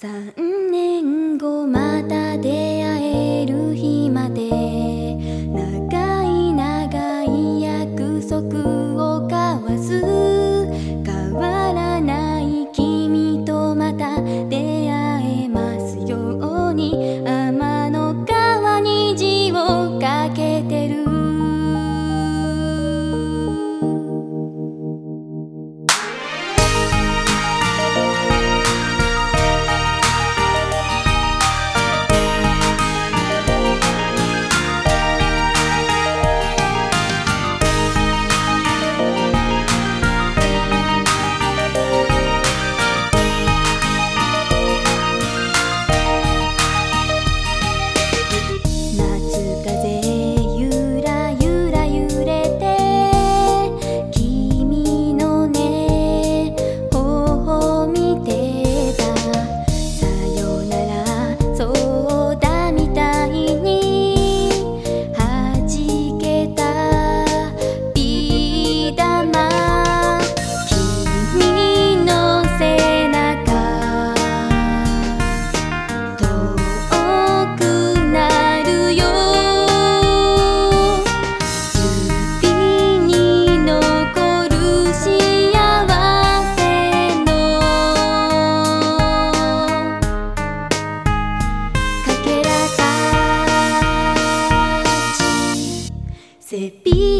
3年後また出会える Se pide.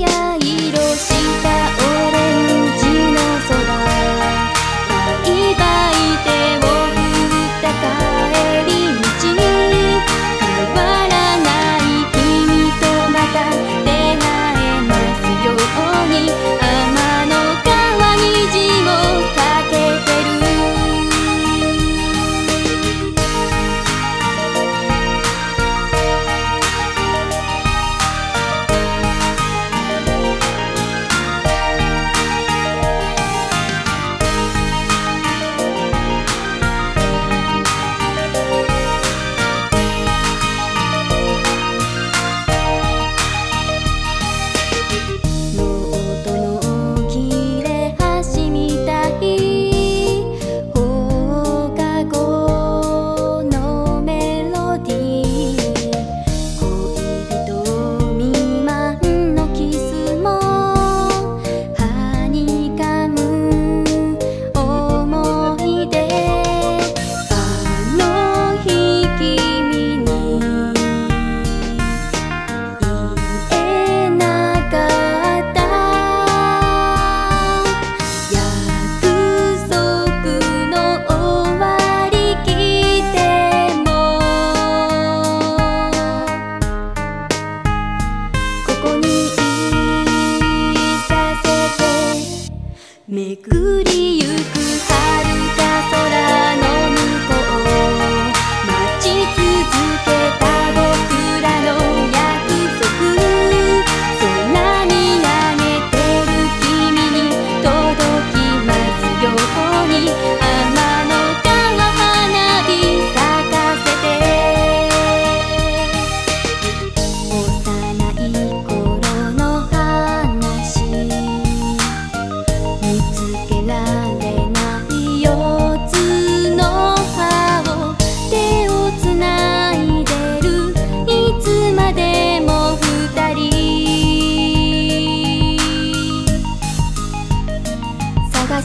good.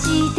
记。